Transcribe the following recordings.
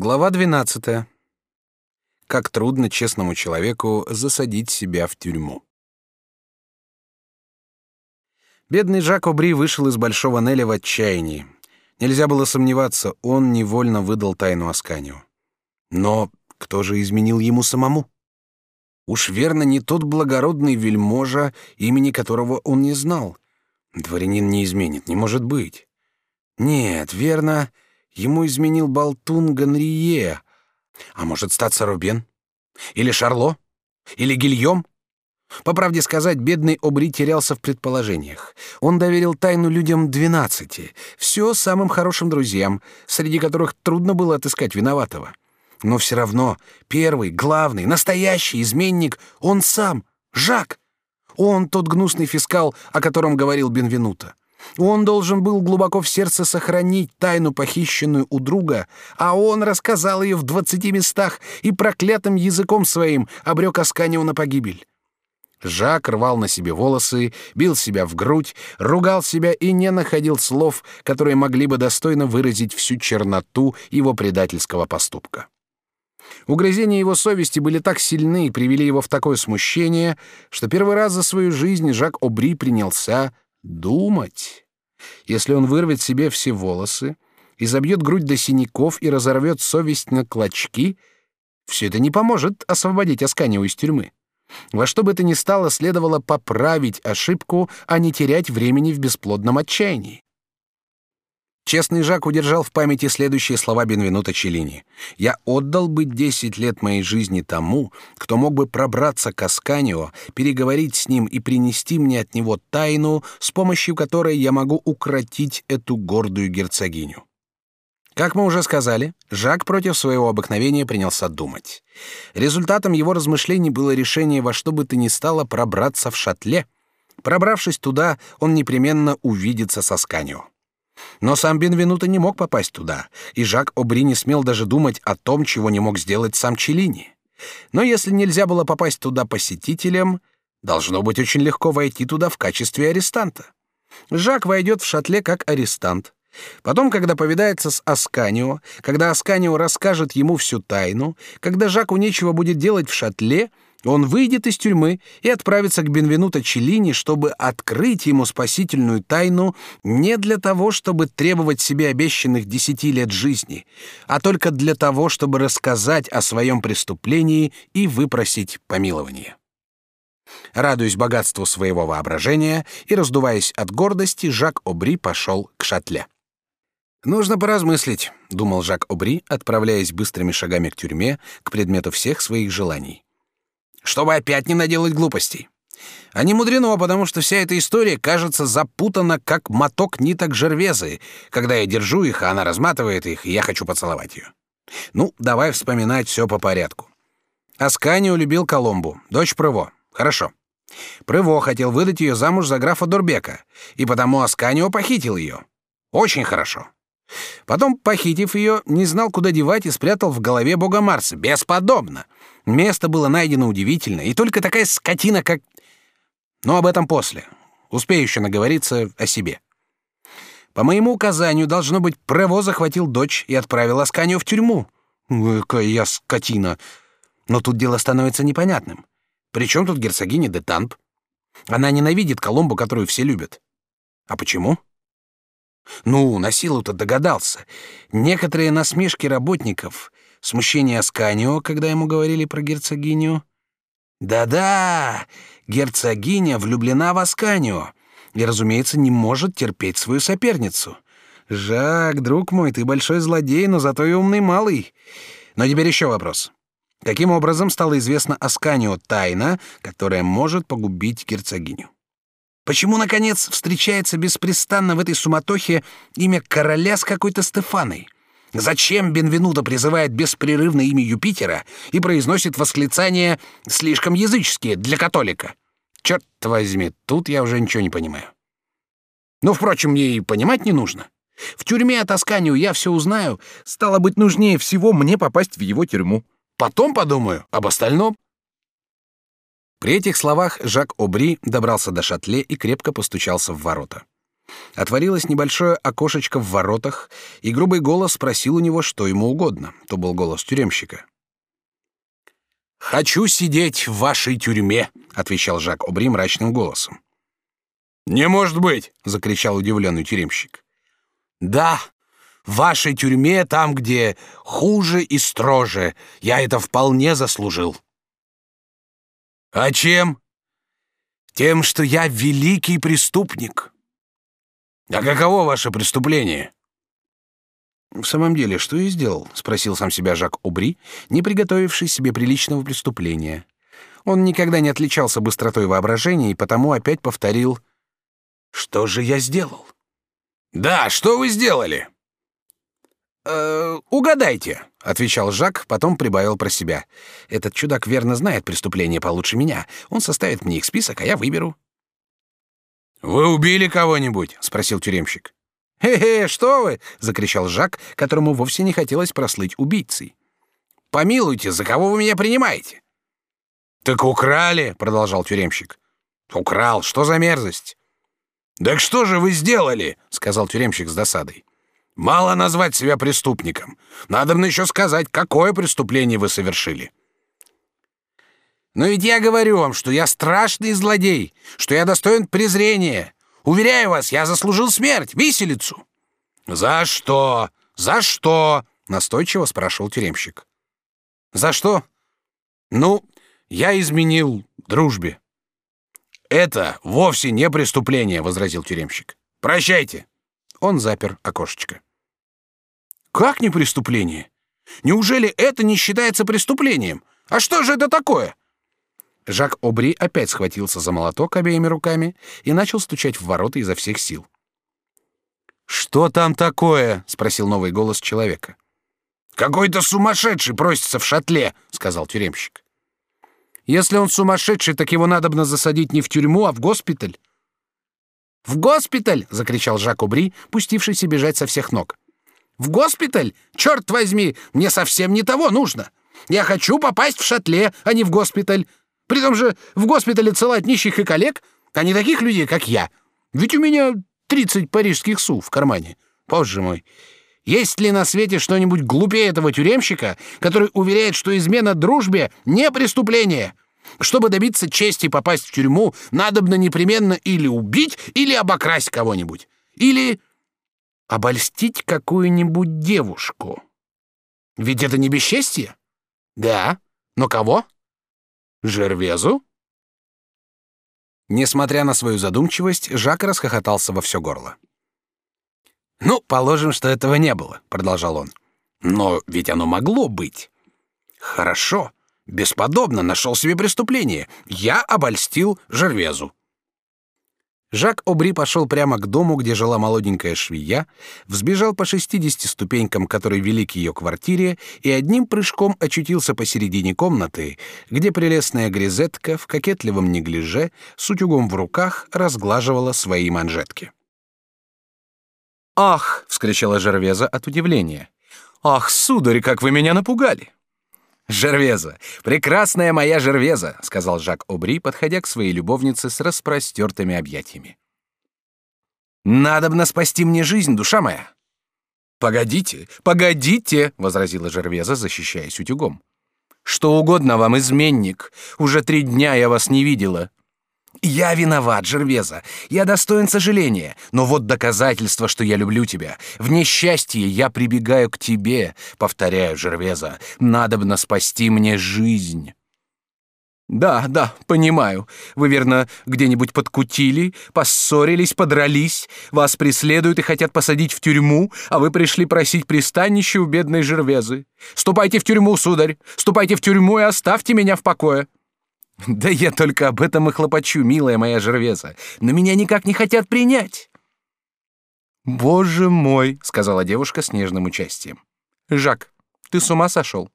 Глава 12. Как трудно честному человеку засадить себя в тюрьму. Бедный Жак Обри вышел из Большого Неля в отчаянии. Нельзя было сомневаться, он невольно выдал тайну Асканию. Но кто же изменил ему самому? Уж верно не тот благородный вельможа, имени которого он не знал. Дворянин не изменит, не может быть. Нет, верно, Ему изменил болтун Ганрие. А может, статься Рубен? Или Шарло? Или Гильем? По правде сказать, бедный Обри терялся в предположениях. Он доверил тайну людям двенадцати, все самым хорошим друзьям, среди которых трудно было отыскать виноватого. Но все равно первый, главный, настоящий изменник — он сам, Жак. Он тот гнусный фискал, о котором говорил Бенвенуто. Он должен был глубоко в сердце сохранить тайну, похищенную у друга, а он рассказал ее в двадцати местах и проклятым языком своим обрек Асканио на погибель. Жак рвал на себе волосы, бил себя в грудь, ругал себя и не находил слов, которые могли бы достойно выразить всю черноту его предательского поступка. Угрызения его совести были так сильны и привели его в такое смущение, что первый раз за свою жизнь Жак Обри принялся думать. Если он вырвет себе все волосы и забьет грудь до синяков и разорвет совесть на клочки, все это не поможет освободить Асканио из тюрьмы. Во что бы то ни стало, следовало поправить ошибку, а не терять времени в бесплодном отчаянии. Честный Жак удержал в памяти следующие слова Бенвенута Челлини. «Я отдал бы десять лет моей жизни тому, кто мог бы пробраться к Асканио, переговорить с ним и принести мне от него тайну, с помощью которой я могу укротить эту гордую герцогиню». Как мы уже сказали, Жак против своего обыкновения принялся думать. Результатом его размышлений было решение во что бы то ни стало пробраться в шатле. Пробравшись туда, он непременно увидится с Асканио. Но сам Бенвенуто не мог попасть туда, и Жак Обри не смел даже думать о том, чего не мог сделать сам Челини. Но если нельзя было попасть туда посетителям, должно быть очень легко войти туда в качестве арестанта. Жак войдет в шатле как арестант. Потом, когда повидается с Асканио, когда Асканио расскажет ему всю тайну, когда Жаку нечего будет делать в шатле — он выйдет из тюрьмы и отправится к Бенвенуто Челлини, чтобы открыть ему спасительную тайну не для того, чтобы требовать себе обещанных десяти лет жизни, а только для того, чтобы рассказать о своем преступлении и выпросить помилование. Радуясь богатству своего воображения и раздуваясь от гордости, Жак Обри пошел к шатле. «Нужно поразмыслить», — думал Жак Обри, отправляясь быстрыми шагами к тюрьме, к предмету всех своих желаний чтобы опять не наделать глупостей. А не мудрено, потому что вся эта история кажется запутана, как моток ниток жервезы, когда я держу их, а она разматывает их, и я хочу поцеловать ее. Ну, давай вспоминать все по порядку. Асканио любил Коломбу, дочь Прыво. Хорошо. Прыво хотел выдать ее замуж за графа Дурбека, и потому Асканио похитил ее. Очень хорошо. Потом, похитив ее, не знал, куда девать и спрятал в голове бога Марса. Бесподобно. Место было найдено удивительно, и только такая скотина, как... Но об этом после. Успею еще наговориться о себе. По моему указанию, должно быть, Прево захватил дочь и отправил Асканию в тюрьму. Какая я скотина. Но тут дело становится непонятным. Причем тут герцогиня де Тамп? Она ненавидит Коломбу, которую все любят. А почему? Ну, на силу-то догадался. Некоторые насмешки работников, смущение Асканио, когда ему говорили про герцогиню. Да-да, герцогиня влюблена в Асканио и, разумеется, не может терпеть свою соперницу. Жак, друг мой, ты большой злодей, но зато и умный малый. Но теперь еще вопрос. Каким образом стало известно Асканио тайна, которая может погубить герцогиню? Почему, наконец, встречается беспрестанно в этой суматохе имя короля с какой-то Стефаной? Зачем Бенвенуто призывает беспрерывно имя Юпитера и произносит восклицания слишком языческие для католика? Черт возьми, тут я уже ничего не понимаю. Но, впрочем, мне и понимать не нужно. В тюрьме от Асканию я все узнаю. Стало быть, нужнее всего мне попасть в его тюрьму. Потом подумаю об остальном. При этих словах Жак Обри добрался до шатле и крепко постучался в ворота. Отворилось небольшое окошечко в воротах, и грубый голос спросил у него, что ему угодно. То был голос тюремщика. «Хочу сидеть в вашей тюрьме», — отвечал Жак Обри мрачным голосом. «Не может быть!» — закричал удивленный тюремщик. «Да, в вашей тюрьме, там, где хуже и строже, я это вполне заслужил». «А чем?» «Тем, что я великий преступник». «А каково ваше преступление?» «В самом деле, что я сделал?» — спросил сам себя Жак Убри, не приготовивший себе приличного преступления. Он никогда не отличался быстротой воображения и потому опять повторил «Что же я сделал?» «Да, что вы сделали?» «Э, «Угадайте», — отвечал Жак, потом прибавил про себя. «Этот чудак верно знает преступление получше меня. Он составит мне их список, а я выберу». «Вы убили кого-нибудь?» — спросил тюремщик. «Хе-хе, что вы!» — закричал Жак, которому вовсе не хотелось прослыть убийцей. «Помилуйте, за кого вы меня принимаете?» «Так украли!» — продолжал тюремщик. «Украл! Что за мерзость?» «Так что же вы сделали?» — сказал тюремщик с досадой. «Мало назвать себя преступником. Надо мне еще сказать, какое преступление вы совершили». «Но ведь я говорю вам, что я страшный злодей, что я достоин презрения, Уверяю вас, я заслужил смерть, виселицу. За что? За что? настойчиво спрашивал тюремщик. За что? Ну, я изменил дружбе. Это вовсе не преступление, возразил тюремщик. Прощайте. Он запер окошечко. Как не преступление? Неужели это не считается преступлением? А что же это такое? Жак Обри опять схватился за молоток обеими руками и начал стучать в ворота изо всех сил. «Что там такое?» — спросил новый голос человека. «Какой-то сумасшедший просится в шатле», — сказал тюремщик. «Если он сумасшедший, так его надобно засадить не в тюрьму, а в госпиталь». «В госпиталь!» — закричал Жак Обри, пустившийся бежать со всех ног. «В госпиталь? Черт возьми, мне совсем не того нужно. Я хочу попасть в шатле, а не в госпиталь. При том же в госпитале целать нищих и коллег, а не таких людей, как я. Ведь у меня 30 парижских су в кармане. Боже мой, есть ли на свете что-нибудь глупее этого тюремщика, который уверяет, что измена дружбе не преступление? Чтобы добиться чести попасть в тюрьму, надобно непременно или убить, или обокрасть кого-нибудь. Или обольстить какую-нибудь девушку. Ведь это не бесчестье? Да. Но кого? Жервезу? Несмотря на свою задумчивость, Жак расхохотался во все горло. «Ну, положим, что этого не было», — продолжал он. «Но ведь оно могло быть». «Хорошо, бесподобно нашел себе преступление. Я обольстил Жервезу. Жак Обри пошел прямо к дому, где жила молоденькая швея, взбежал по 60 ступенькам, которые вели к ее квартире, и одним прыжком очутился посередине комнаты, где прелестная грезетка в кокетливом неглиже с утюгом в руках разглаживала свои манжетки. «Ах!» — вскричала Жервеза от удивления. «Ах, сударь, как вы меня напугали!» Жервеза, прекрасная моя Жервеза, сказал Жак Обри, подходя к своей любовнице с распростертыми объятиями. Надобно спасти мне жизнь, душа моя. Погодите, погодите, возразила Жервеза, защищаясь утюгом. Что угодно вам, изменник. Уже три дня я вас не видела. Я виноват, Жервеза. Я достоин сожаления. Но вот доказательство, что я люблю тебя. В несчастье я прибегаю к тебе. Повторяю, Жервеза, надобно спасти мне жизнь. Да, да, понимаю. Вы верно где-нибудь подкутили, поссорились, подрались, вас преследуют и хотят посадить в тюрьму, а вы пришли просить пристанище у бедной Жервезы. Ступайте в тюрьму, сударь. Ступайте в тюрьму и оставьте меня в покое. Да я только об этом и хлопочу, милая моя Жервеза. Но меня никак не хотят принять. Боже мой, сказала девушка с нежным участием. Жак, ты с ума сошел?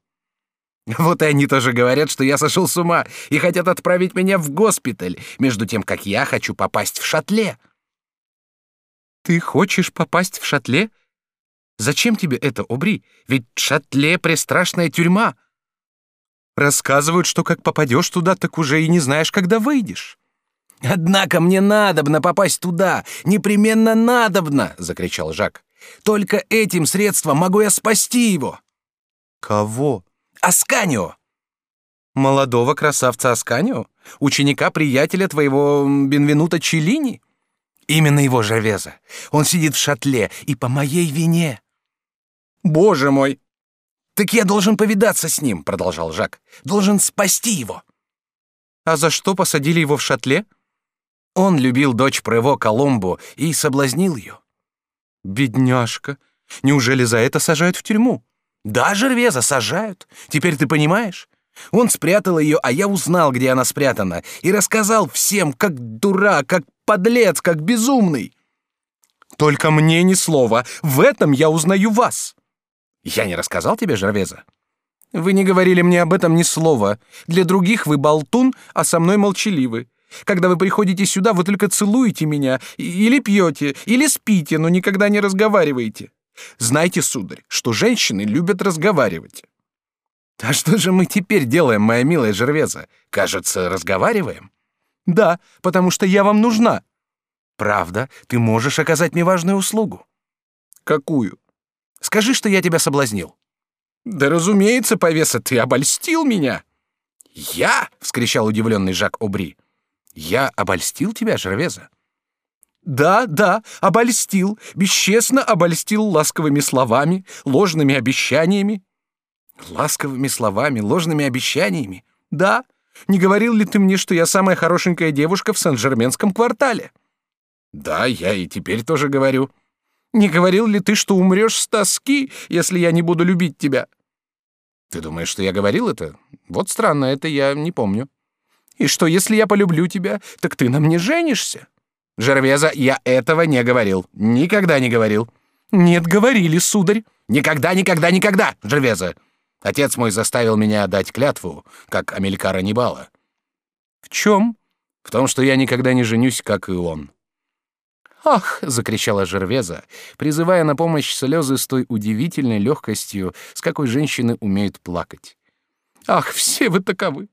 Вот и они тоже говорят, что я сошел с ума и хотят отправить меня в госпиталь, между тем как я хочу попасть в шатле. Ты хочешь попасть в шатле? Зачем тебе это, Обри? Ведь шатле престрашная тюрьма. Рассказывают, что как попадешь туда, так уже и не знаешь, когда выйдешь. Однако мне надобно попасть туда, непременно надобно, закричал Жак. Только этим средством могу я спасти его. Кого? Асканио. Молодого красавца Асканио, ученика приятеля твоего Бенвенута Челини. Именно его Жавеза. Он сидит в шатле и по моей вине. Боже мой! Так я должен повидаться с ним, продолжал Жак. Должен спасти его. А за что посадили его в шатле? Он любил дочь Прево Коломбу и соблазнил ее. Бедняжка. Неужели за это сажают в тюрьму? Да, Жервеза сажают. Теперь ты понимаешь? Он спрятал ее, а я узнал, где она спрятана, и рассказал всем, как дурак, как подлец, как безумный. Только мне ни слова. В этом я узнаю вас. Я не рассказал тебе, Жервеза? Вы не говорили мне об этом ни слова. Для других вы болтун, а со мной молчаливы. Когда вы приходите сюда, вы только целуете меня, или пьете, или спите, но никогда не разговариваете. Знайте, сударь, что женщины любят разговаривать. А что же мы теперь делаем, моя милая Жервеза? Кажется, разговариваем? Да, потому что я вам нужна. Правда, ты можешь оказать мне важную услугу. Какую? Скажи, что я тебя соблазнил. Да разумеется, повеса, ты обольстил меня. Я? вскричал удивленный Жак Обри. Я обольстил тебя, Жервеза? Да, да, обольстил, бесчестно обольстил ласковыми словами, ложными обещаниями. Ласковыми словами, ложными обещаниями? Да. Не говорил ли ты мне, что я самая хорошенькая девушка в Сен-Жерменском квартале? Да, я и теперь тоже говорю. Не говорил ли ты, что умрешь с тоски, если я не буду любить тебя? Ты думаешь, что я говорил это? Вот странно, это я не помню. И что, если я полюблю тебя, так ты на мне женишься? Жервеза, я этого не говорил. Никогда не говорил. Нет, говорили, сударь. Никогда, никогда, никогда, Жервеза. Отец мой заставил меня дать клятву, как Амелькара Небала. В чем? В том, что я никогда не женюсь, как и он. «Ах!» — закричала Жервеза, призывая на помощь слезы с той удивительной легкостью, с какой женщины умеют плакать. «Ах, все вы таковы!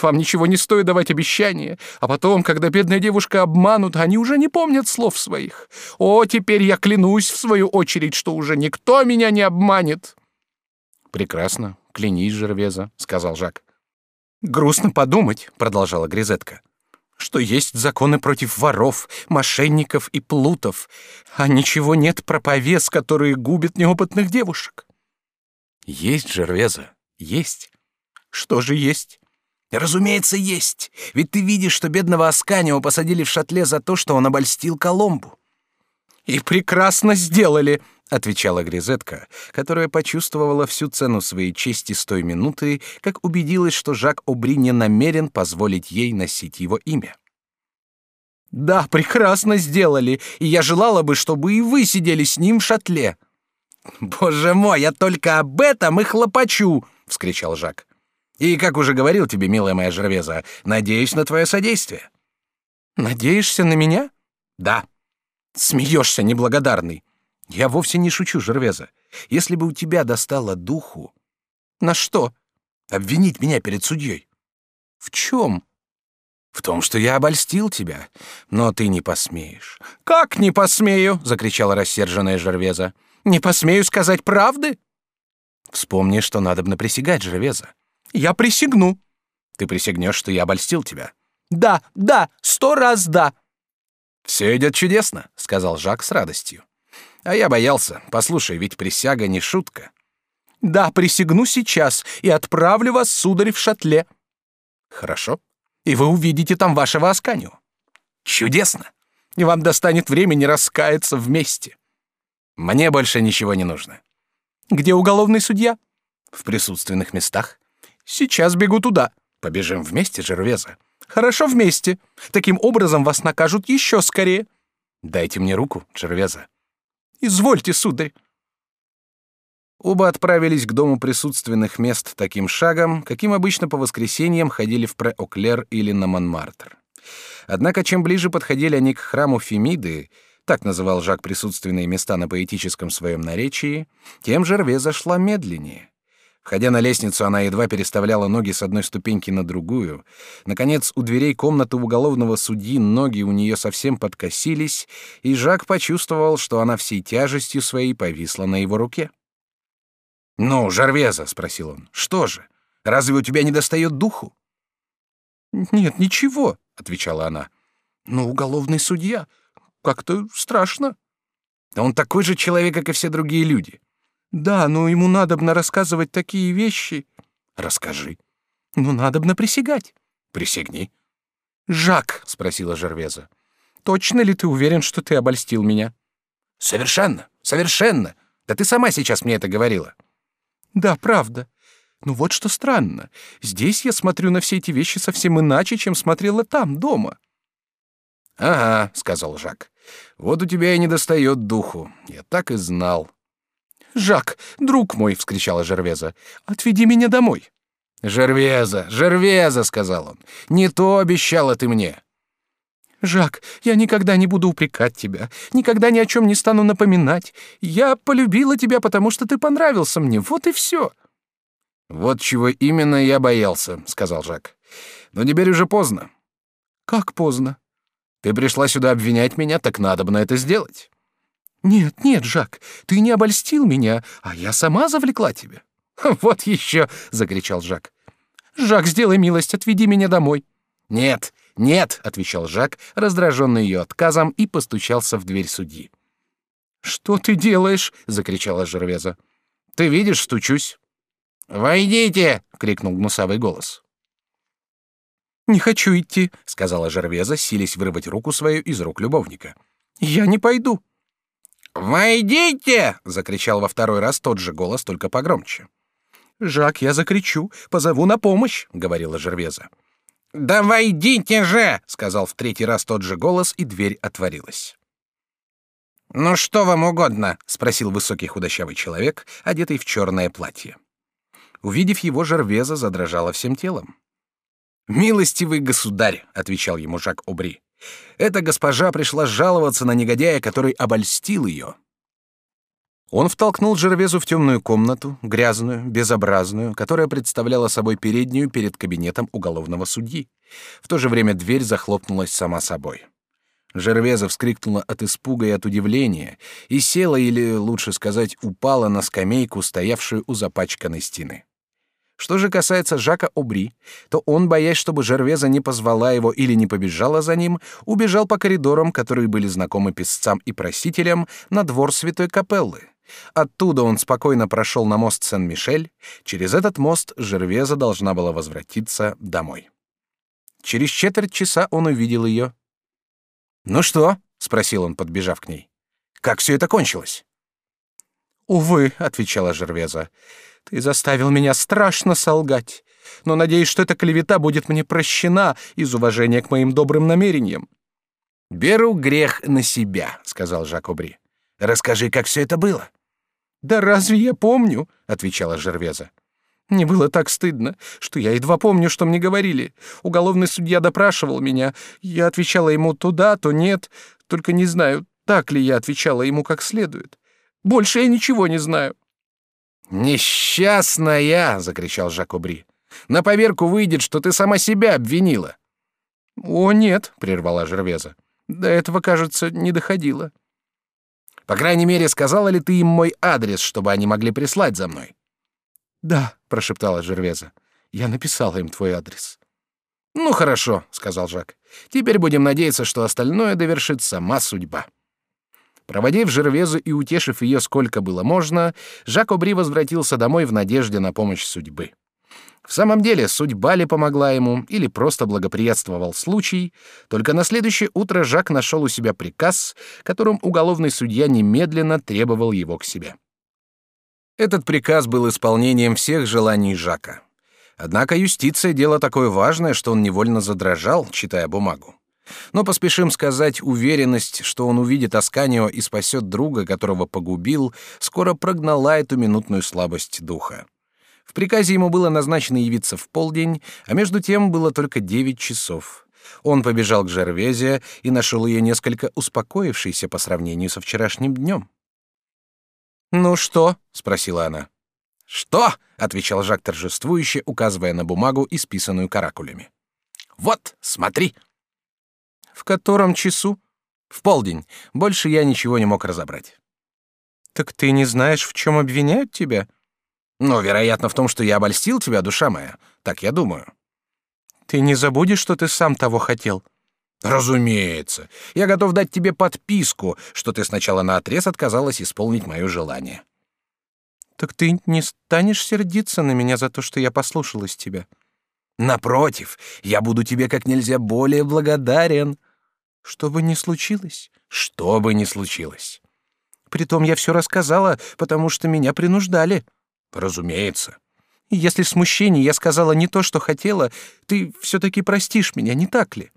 Вам ничего не стоит давать обещания, а потом, когда бедная девушка обманут, они уже не помнят слов своих. О, теперь я клянусь, в свою очередь, что уже никто меня не обманет!» «Прекрасно, клянись, Жервеза», — сказал Жак. «Грустно подумать», — продолжала Гризетка, «что есть законы против воров, мошенников и плутов, а ничего нет про повес, которые губят неопытных девушек». «Есть, Жервеза, есть». «Что же есть?» «Разумеется, есть. Ведь ты видишь, что бедного Асканио посадили в шатле за то, что он обольстил Коломбу». «И прекрасно сделали», — отвечала Гризетка, которая почувствовала всю цену своей чести с той минуты, как убедилась, что Жак Обри не намерен позволить ей носить его имя. «Да, прекрасно сделали, и я желала бы, чтобы и вы сидели с ним в шатле». «Боже мой, я только об этом и хлопочу!» — вскричал Жак. «И, как уже говорил тебе, милая моя Жервеза, надеюсь на твое содействие». «Надеешься на меня?» «Да». «Смеешься, неблагодарный. Я вовсе не шучу, Жервеза. Если бы у тебя достало духу... На что? Обвинить меня перед судьей. В чем? В том, что я обольстил тебя. Но ты не посмеешь. Как не посмею? Закричала рассерженная Жервеза. Не посмею сказать правды? Вспомни, что надо бы присягать, Жервеза. Я присягну. Ты присягнешь, что я обольстил тебя. Да, да, сто раз да. Все идет чудесно, сказал Жак с радостью. А я боялся. Послушай, ведь присяга не шутка. Да, присягну сейчас и отправлю вас, сударь, в шатле. Хорошо. И вы увидите там вашего Асканию. Чудесно. И вам достанет времени раскаяться вместе. Мне больше ничего не нужно. Где уголовный судья? В присутственных местах. Сейчас бегу туда. Побежим вместе, Жервеза. Хорошо вместе. Таким образом вас накажут еще скорее. Дайте мне руку, Жервеза. Извольте, сударь. Оба отправились к дому присутственных мест таким шагом, каким обычно по воскресеньям ходили в Пре-Оклер или на Монмартр. Однако чем ближе подходили они к храму Фемиды, так называл Жак присутственные места на поэтическом своем наречии, тем Жерве зашла медленнее. Входя на лестницу, она едва переставляла ноги с одной ступеньки на другую. Наконец, у дверей комнаты уголовного судьи ноги у нее совсем подкосились, и Жак почувствовал, что она всей тяжестью своей повисла на его руке. «Ну, Жарвеза», — спросил он, — «что же? Разве у тебя не достает духу?» «Нет, ничего», — отвечала она. «Но уголовный судья. Как-то страшно». «Он такой же человек, как и все другие люди. Да, но ему надобно рассказывать такие вещи. Расскажи. Ну, надобно присягать. Присягни. Жак, спросила Жервеза, точно ли ты уверен, что ты обольстил меня? Совершенно, совершенно. Да ты сама сейчас мне это говорила. Да, правда. Ну вот что странно. Здесь я смотрю на все эти вещи совсем иначе, чем смотрела там, дома. Ага, сказал Жак. Вот у тебя и не достает духу. Я так и знал. «Жак, друг мой!» — вскричала Жервеза. «Отведи меня домой!» «Жервеза, Жервеза!» — сказал он. «Не то обещала ты мне!» «Жак, я никогда не буду упрекать тебя, никогда ни о чем не стану напоминать. Я полюбила тебя, потому что ты понравился мне, вот и все!» «Вот чего именно я боялся», — сказал Жак. «Но теперь уже поздно». «Как поздно?» «Ты пришла сюда обвинять меня, так надо бы на это сделать». «Нет, нет, Жак, ты не обольстил меня, а я сама завлекла тебя». «Вот еще!» — закричал Жак. «Жак, сделай милость, отведи меня домой». «Нет, нет!» — отвечал Жак, раздраженный ее отказом, и постучался в дверь судьи. «Что ты делаешь?» — закричала Жервеза. «Ты видишь, стучусь». «Войдите!» — крикнул гнусавый голос. «Не хочу идти», — сказала Жервеза, силясь вырвать руку свою из рук любовника. «Я не пойду». «Войдите!» — закричал во второй раз тот же голос, только погромче. «Жак, я закричу, позову на помощь», — говорила Жервеза. «Да войдите же!» — сказал в третий раз тот же голос, и дверь отворилась. «Ну что вам угодно?» — спросил высокий худощавый человек, одетый в черное платье. Увидев его, Жервеза задрожала всем телом. «Милостивый государь!» — отвечал ему Жак Обри. Эта госпожа пришла жаловаться на негодяя, который обольстил ее. Он втолкнул Жервезу в темную комнату, грязную, безобразную, которая представляла собой переднюю перед кабинетом уголовного судьи. В то же время дверь захлопнулась сама собой. Жервеза вскрикнула от испуга и от удивления и села, или, лучше сказать, упала на скамейку, стоявшую у запачканной стены. Что же касается Жака Обри, то он, боясь, чтобы Жервеза не позвала его или не побежала за ним, убежал по коридорам, которые были знакомы писцам и просителям, на двор Святой Капеллы. Оттуда он спокойно прошел на мост Сен-Мишель. Через этот мост Жервеза должна была возвратиться домой. Через четверть часа он увидел ее. «Ну что?» — спросил он, подбежав к ней. «Как все это кончилось?» «Увы», — отвечала Жервеза, — «ты заставил меня страшно солгать, но надеюсь, что эта клевета будет мне прощена из уважения к моим добрым намерениям». «Беру грех на себя», — сказал Жак Обри. «Расскажи, как все это было». «Да разве я помню?» — отвечала Жервеза. Мне было так стыдно, что я едва помню, что мне говорили. Уголовный судья допрашивал меня. Я отвечала ему то да, то нет. Только не знаю, так ли я отвечала ему как следует. Больше я ничего не знаю». «Несчастная!» — закричал Жакобри. «На поверку выйдет, что ты сама себя обвинила». «О, нет», — прервала Жервеза. «До этого, кажется, не доходило». «По крайней мере, сказала ли ты им мой адрес, чтобы они могли прислать за мной?» «Да», — прошептала Жервеза. «Я написала им твой адрес». «Ну, хорошо», — сказал Жак. «Теперь будем надеяться, что остальное довершит сама судьба». Проводив Жервезу и утешив ее сколько было можно, Жак Обри возвратился домой в надежде на помощь судьбы. В самом деле, судьба ли помогла ему, или просто благоприятствовал случай, только на следующее утро Жак нашел у себя приказ, которым уголовный судья немедленно требовал его к себе. Этот приказ был исполнением всех желаний Жака. Однако юстиция — дело такое важное, что он невольно задрожал, читая бумагу. Но поспешим сказать, уверенность, что он увидит Асканио и спасет друга, которого погубил, скоро прогнала эту минутную слабость духа. В приказе ему было назначено явиться в полдень, а между тем было только девять часов. Он побежал к Жервезе и нашел ее несколько успокоившейся по сравнению со вчерашним днем. «Ну что?» — спросила она. Что? отвечал Жак торжествующе, указывая на бумагу, исписанную каракулями. Вот, смотри. В котором часу? В полдень. Больше я ничего не мог разобрать. Так ты не знаешь, в чем обвиняют тебя? Ну, вероятно, в том, что я обольстил тебя, душа моя. Так я думаю. Ты не забудешь, что ты сам того хотел? Разумеется. Я готов дать тебе подписку, что ты сначала наотрез отказалась исполнить мое желание. Так ты не станешь сердиться на меня за то, что я послушалась тебя? Напротив, я буду тебе как нельзя более благодарен. Что бы ни случилось, что бы ни случилось. Притом я все рассказала, потому что меня принуждали. Разумеется. И если в смущении я сказала не то, что хотела, ты все-таки простишь меня, не так ли?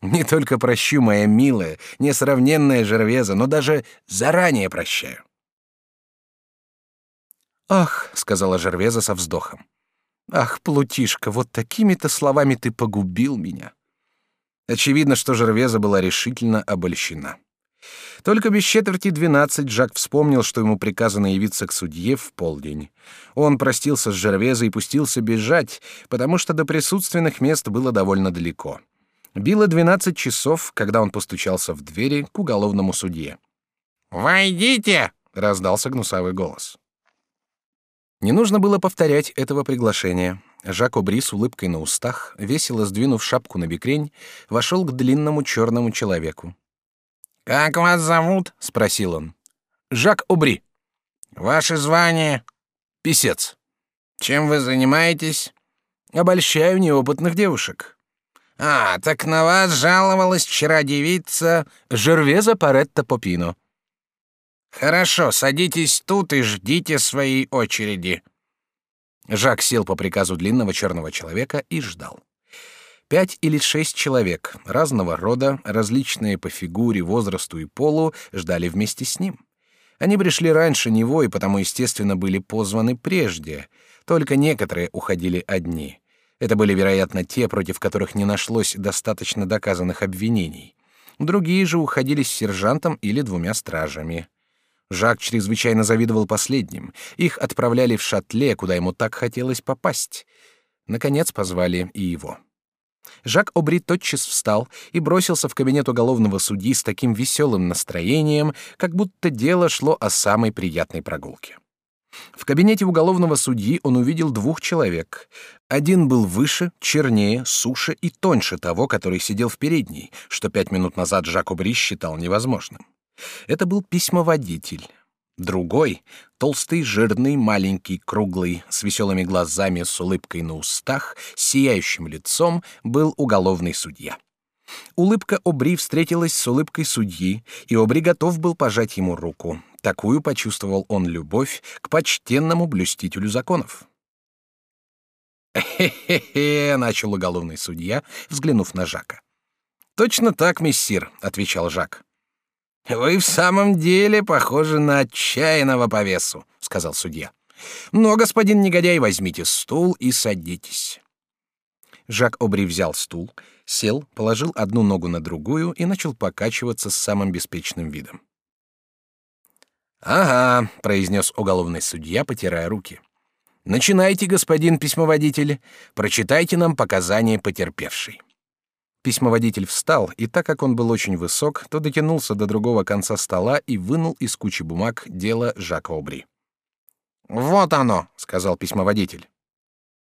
Не только прощу, моя милая, несравненная Жервеза, но даже заранее прощаю. «Ах», — сказала Жервеза со вздохом, — «ах, Плутишка, вот такими-то словами ты погубил меня». Очевидно, что Жервеза была решительно обольщена. Только без четверти двенадцать Жак вспомнил, что ему приказано явиться к судье в полдень. Он простился с Жервезой и пустился бежать, потому что до присутственных мест было довольно далеко. Било двенадцать часов, когда он постучался в двери к уголовному судье. «Войдите!» — раздался гнусавый голос. Не нужно было повторять этого приглашения. Жак Обри с улыбкой на устах, весело сдвинув шапку на бекрень, вошел к длинному черному человеку. «Как вас зовут?» — спросил он. «Жак Обри». «Ваше звание?» «Писец». «Чем вы занимаетесь?» «Обольщаю неопытных девушек». «А, так на вас жаловалась вчера девица...» «Жервеза Паретта Попино». Хорошо, садитесь тут и ждите своей очереди. Жак сел по приказу длинного черного человека и ждал. Пять или шесть человек разного рода, различные по фигуре, возрасту и полу, ждали вместе с ним. Они пришли раньше него и потому, естественно, были позваны прежде. Только некоторые уходили одни. Это были, вероятно, те, против которых не нашлось достаточно доказанных обвинений. Другие же уходили с сержантом или двумя стражами. Жак чрезвычайно завидовал последним. Их отправляли в шатле, куда ему так хотелось попасть. Наконец позвали и его. Жак Обри тотчас встал и бросился в кабинет уголовного судьи с таким веселым настроением, как будто дело шло о самой приятной прогулке. В кабинете уголовного судьи он увидел двух человек. Один был выше, чернее, суше и тоньше того, который сидел в передней, что пять минут назад Жак Обри считал невозможным. Это был письмоводитель. Другой, толстый, жирный, маленький, круглый, с веселыми глазами, с улыбкой на устах, сияющим лицом, был уголовный судья. Улыбка Обри встретилась с улыбкой судьи, и Обри готов был пожать ему руку. Такую почувствовал он любовь к почтенному блюстителю законов. «Хе-хе-хе», — начал уголовный судья, взглянув на Жака. «Точно так, мессир», — отвечал Жак. Вы в самом деле похожи на отчаянного повесу, сказал судья. Но, господин негодяй, возьмите стул и садитесь. Жак Обри взял стул, сел, положил одну ногу на другую и начал покачиваться с самым беспечным видом. «Ага», — произнес уголовный судья, потирая руки. «Начинайте, господин письмоводитель. Прочитайте нам показания потерпевшей». Письмоводитель встал, и так как он был очень высок, то дотянулся до другого конца стола и вынул из кучи бумаг дело Жака Обри. «Вот оно», — сказал письмоводитель.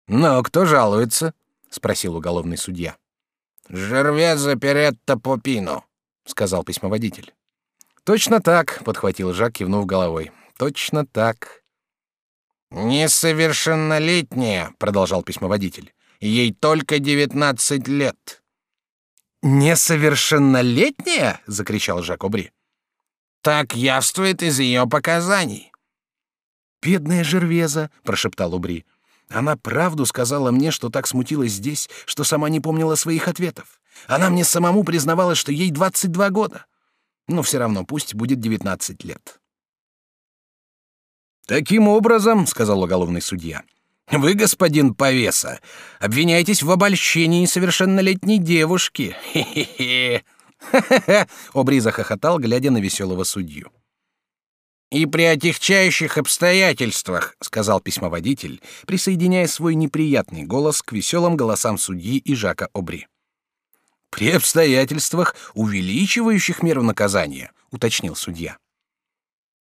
«Но кто жалуется?» — спросил уголовный судья. «Жервеза Перетта Попино», — сказал письмоводитель. «Точно так», — подхватил Жак, кивнув головой. «Точно так». «Несовершеннолетняя», — продолжал письмоводитель. «Ей только девятнадцать лет». «Несовершеннолетняя?» — закричал Жак Обри. «Так явствует из ее показаний». «Бедная Жервеза», — прошептал Убри. «Она правду сказала мне, что так смутилась здесь, что сама не помнила своих ответов. Она мне самому признавалась, что ей 22 года. Но все равно пусть будет 19 лет». «Таким образом», — сказал уголовный судья, — вы, господин Повеса, обвиняетесь в обольщении совершеннолетней девушки. Хе-хе-хе. Обри захохотал, глядя на веселого судью. и при отягчающих обстоятельствах, сказал письмоводитель, присоединяя свой неприятный голос к веселым голосам судьи и Жака Обри. При обстоятельствах, увеличивающих меру наказания, уточнил судья.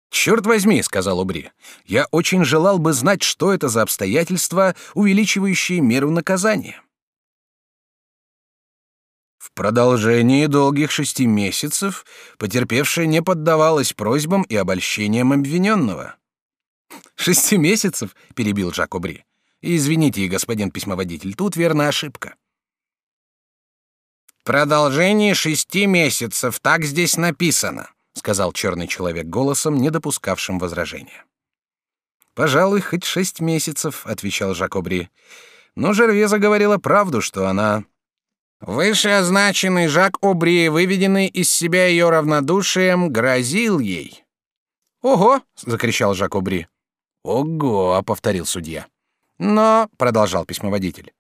Черт возьми, сказал Обри, я очень желал бы знать, что это за обстоятельства, увеличивающие меру наказания. В продолжении долгих шести месяцев потерпевшая не поддавалась просьбам и обольщениям обвиненного. «Шести месяцев?» — перебил Жак Обри. «Извините, господин письмоводитель, тут верна ошибка». «В продолжении шести месяцев, так здесь написано», — сказал черный человек голосом, не допускавшим возражения. «Пожалуй, хоть шесть месяцев», — отвечал Жак Обри. Но Жервеза говорила правду, что она Вышеозначенный Жак Обри, выведенный из себя ее равнодушием, грозил ей. «Ого!» — закричал Жак Обри. «Ого!» — повторил судья. «Но», — продолжал письмоводитель,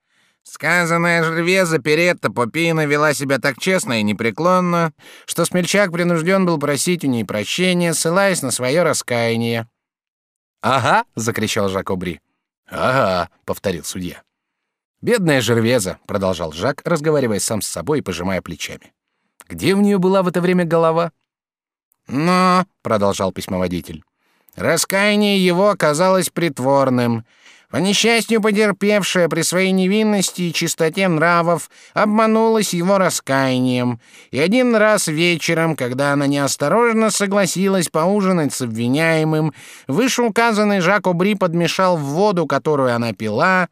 Сказанная Жервеза Перетта Попина вела себя так честно и непреклонно, что смельчак принужден был просить у ней прощения, ссылаясь на свое раскаяние. «Ага!» — закричал Жак Обри. «Ага!» — повторил судья. Бедная Жервеза, продолжал Жак, разговаривая сам с собой и пожимая плечами. Где у нее была в это время голова? Но, продолжал письмоводитель, раскаяние его оказалось притворным. По несчастью, потерпевшая при своей невинности и чистоте нравов обманулась его раскаянием, и один раз вечером, когда она неосторожно согласилась поужинать с обвиняемым, вышеуказанный Жак Обри подмешал в воду, которую она пила,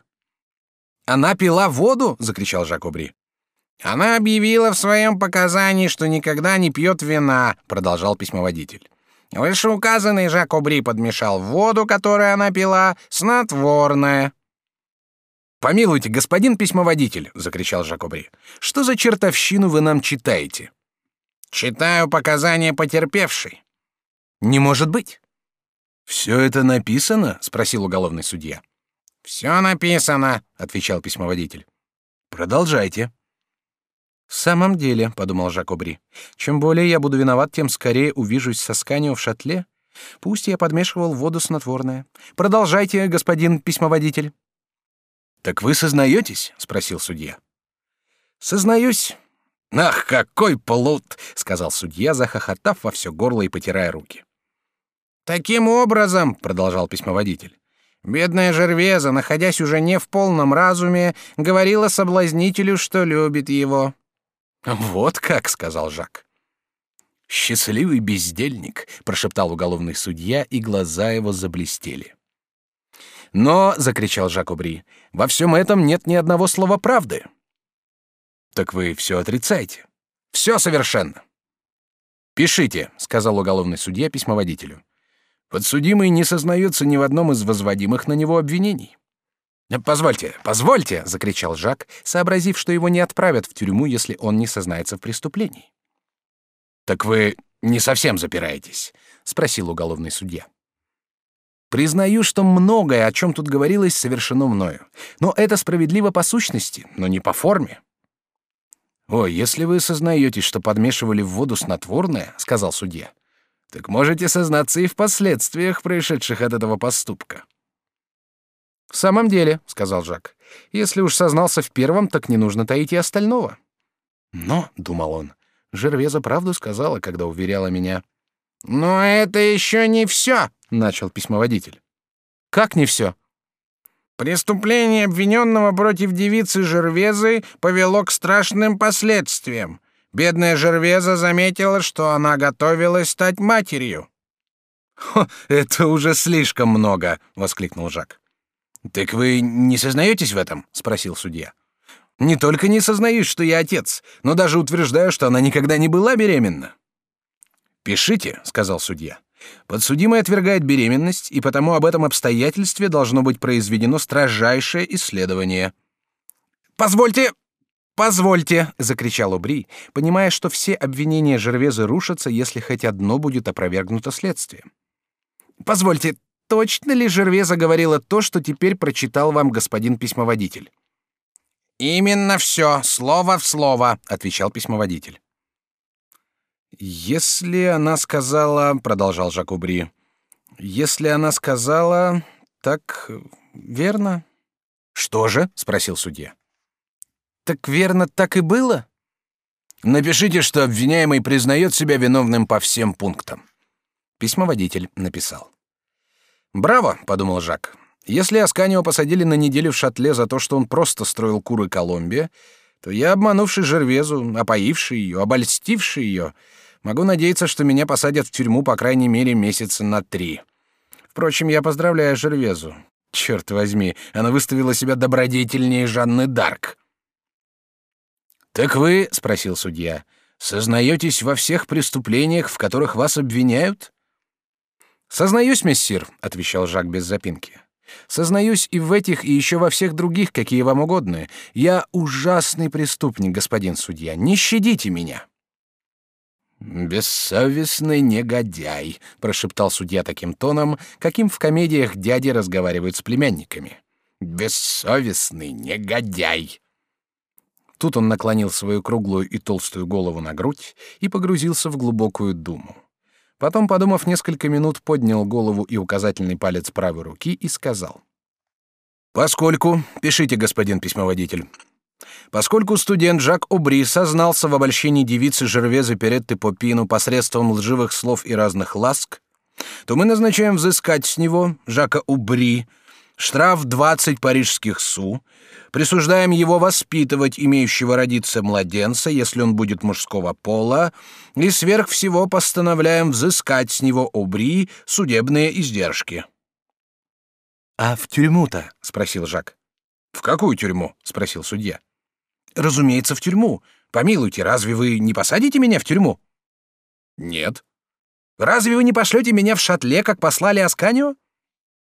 она пила воду, закричал Жак Обри. Она объявила в своем показании, что никогда не пьет вина, продолжал письмоводитель. Вышеуказанный Жак Обри подмешал воду, которую она пила, снотворное. Помилуйте, господин письмоводитель, закричал Жак Обри. Что за чертовщину вы нам читаете? Читаю показания потерпевшей. Не может быть. Все это написано? спросил уголовный судья. Все написано, отвечал письмоводитель. Продолжайте. В самом деле, подумал Жак Обри, чем более я буду виноват, тем скорее увижусь со Сканио в шатле. Пусть я подмешивал в воду снотворное. Продолжайте, господин письмоводитель. Так вы сознаетесь? спросил судья. Сознаюсь. Ах, какой плут, сказал судья, захохотав во все горло и потирая руки. Таким образом, продолжал письмоводитель, Бедная Жервеза, находясь уже не в полном разуме, говорила соблазнителю, что любит его. Вот как, сказал Жак. Счастливый бездельник, прошептал уголовный судья, и глаза его заблестели. Но, закричал Жак Убри, во всем этом нет ни одного слова правды. Так вы все отрицаете. Все совершенно. Пишите, сказал уголовный судья письмоводителю. Подсудимый не сознается ни в одном из возводимых на него обвинений. «Позвольте, позвольте!» — закричал Жак, сообразив, что его не отправят в тюрьму, если он не сознается в преступлении. «Так вы не совсем запираетесь?» — спросил уголовный судья. «Признаю, что многое, о чем тут говорилось, совершено мною. Но это справедливо по сущности, но не по форме». «Ой, если вы сознаетесь, что подмешивали в воду снотворное, — сказал судья, — так можете сознаться и в последствиях, происшедших от этого поступка. В самом деле, сказал Жак, если уж сознался в первом, так не нужно таить и остального. Но, думал он, Жервеза правду сказала, когда уверяла меня. Но это еще не все, начал письмоводитель. Как не все? Преступление обвиненного против девицы Жервезы повело к страшным последствиям. Бедная Жервеза заметила, что она готовилась стать матерью. «Хо, это уже слишком много!» — воскликнул Жак. «Так вы не сознаетесь в этом?» — спросил судья. «Не только не сознаюсь, что я отец, но даже утверждаю, что она никогда не была беременна». «Пишите», — сказал судья. «Подсудимый отвергает беременность, и потому об этом обстоятельстве должно быть произведено строжайшее исследование». «Позвольте», «Позвольте!» — закричал Убри, понимая, что все обвинения Жервезы рушатся, если хоть одно будет опровергнуто следствием. «Позвольте, точно ли Жервеза говорила то, что теперь прочитал вам господин письмоводитель?» «Именно все, слово в слово», — отвечал письмоводитель. «Если она сказала, — продолжал Жакубри, Если она сказала, так верно. Что же? спросил судья. Так верно, так и было. Напишите, что обвиняемый признает себя виновным по всем пунктам. Письмоводитель написал. «Браво!» — подумал Жак. «Если Асканио посадили на неделю в шатле за то, что он просто строил куры Колумбия, то я, обманувший Жервезу, опоивший ее, обольстивший ее, могу надеяться, что меня посадят в тюрьму по крайней мере месяца на три. Впрочем, я поздравляю Жервезу. Черт возьми, она выставила себя добродетельнее Жанны Дарк». «Так вы, — спросил судья, — сознаетесь во всех преступлениях, в которых вас обвиняют?» «Сознаюсь, мессир», — отвечал Жак без запинки. «Сознаюсь и в этих, и еще во всех других, какие вам угодны. Я ужасный преступник, господин судья. Не щадите меня». «Бессовестный негодяй», — прошептал судья таким тоном, каким в комедиях дяди разговаривают с племянниками. «Бессовестный негодяй». Тут он наклонил свою круглую и толстую голову на грудь и погрузился в глубокую думу. Потом, подумав несколько минут, поднял голову и указательный палец правой руки и сказал. «Поскольку, пишите, господин письмоводитель, поскольку студент Жак Обри сознался в обольщении девицы Жервезы Перетты Попину посредством лживых слов и разных ласк, то мы назначаем взыскать с него, Жака Убри, штраф 20 парижских су, присуждаем его воспитывать имеющего родиться младенца, если он будет мужского пола, и сверх всего постановляем взыскать с него обри судебные издержки. А в тюрьму-то? спросил Жак. В какую тюрьму? спросил судья. Разумеется, в тюрьму. Помилуйте, разве вы не посадите меня в тюрьму? Нет. Разве вы не пошлете меня в шатле, как послали Асканио?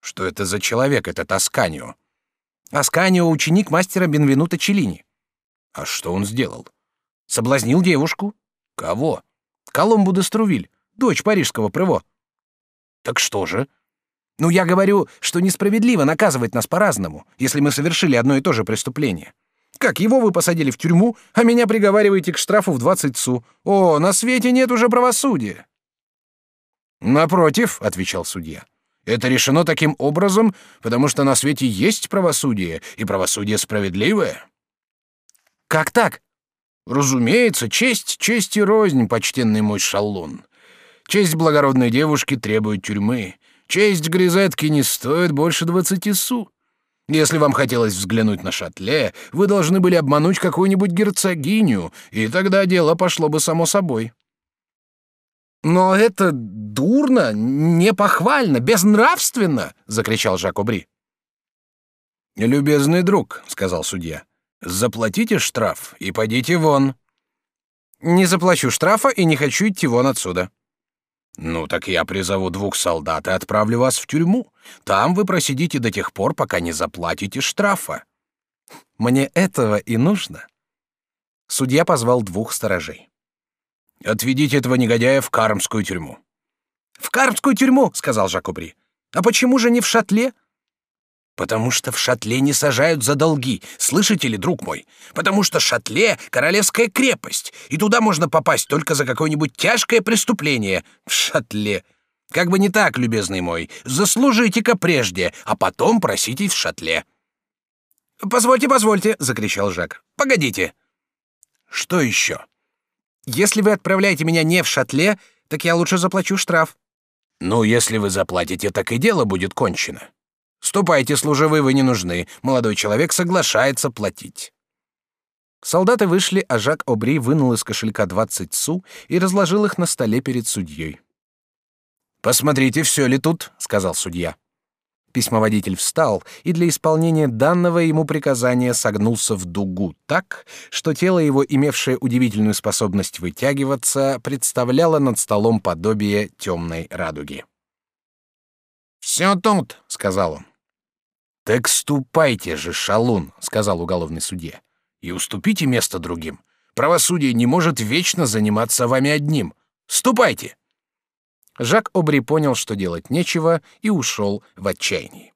Что это за человек, этот Асканио? Асканио — ученик мастера Бенвенута Челлини. А что он сделал? Соблазнил девушку. Кого? Коломбу де Струвиль, дочь парижского Прево. Так что же? Ну, я говорю, что несправедливо наказывать нас по-разному, если мы совершили одно и то же преступление. Как его вы посадили в тюрьму, а меня приговариваете к штрафу в 20 су? О, на свете нет уже правосудия. Напротив, отвечал судья. Это решено таким образом, потому что на свете есть правосудие, и правосудие справедливое. Как так? Разумеется, честь, честь и рознь, почтенный мой шалун. Честь благородной девушки требует тюрьмы. Честь грезетки не стоит больше двадцати су. Если вам хотелось взглянуть на шатле, вы должны были обмануть какую-нибудь герцогиню, и тогда дело пошло бы само собой. Но это дурно, непохвально, безнравственно, закричал Жак Обри. Любезный друг, сказал судья, заплатите штраф и пойдите вон. Не заплачу штрафа и не хочу идти вон отсюда. Ну так я призову двух солдат и отправлю вас в тюрьму. Там вы просидите до тех пор, пока не заплатите штрафа. Мне этого и нужно. Судья позвал двух сторожей. Отведите этого негодяя в Кармскую тюрьму. В Кармскую тюрьму, сказал Жакобри. А почему же не в шатле? Потому что в шатле не сажают за долги. Слышите ли, друг мой? Потому что шатле — королевская крепость, и туда можно попасть только за какое-нибудь тяжкое преступление. В шатле. Как бы не так, любезный мой. Заслужите-ка прежде, а потом просите в шатле. Позвольте, позвольте, закричал Жак. Погодите. Что еще? Если вы отправляете меня не в шатле, так я лучше заплачу штраф. Ну, если вы заплатите, так и дело будет кончено. Ступайте, служивые, вы не нужны. Молодой человек соглашается платить. Солдаты вышли, а Жак Обри вынул из кошелька двадцать су и разложил их на столе перед судьей. «Посмотрите, все ли тут», — сказал судья. Письмоводитель встал и для исполнения данного ему приказания согнулся в дугу так, что тело его, имевшее удивительную способность вытягиваться, представляло над столом подобие темной радуги. «Все тут», — сказал он. «Так ступайте же, шалун», — сказал уголовный судья, — «и уступите место другим. Правосудие не может вечно заниматься вами одним. Ступайте!» Жак Обри понял, что делать нечего, и ушел в отчаянии.